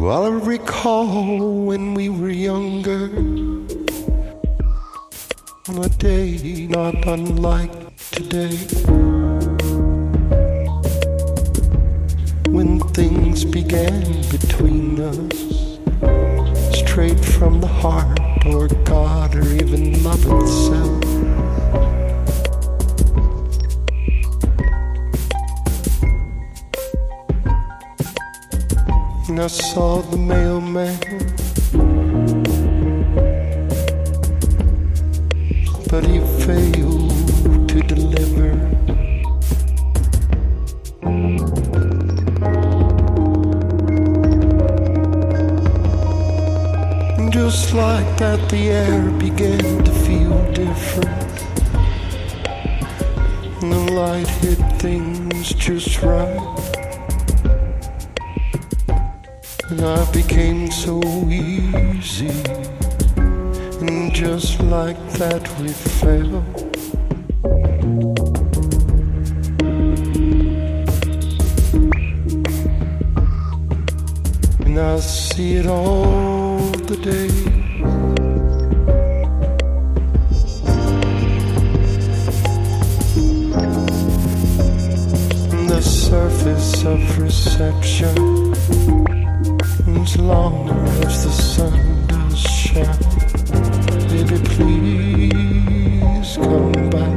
Well, I recall when we were younger, on a day not unlike today, when things began between us, straight from the heart, or God, or even love itself. And I saw the mailman. But he failed to deliver. And just like that, the air began to feel different. And the light hit things just right. I became so easy. And just like that, we fell. And I see it all the day. The surface of reception as long as the sun does shine. Baby, please come back.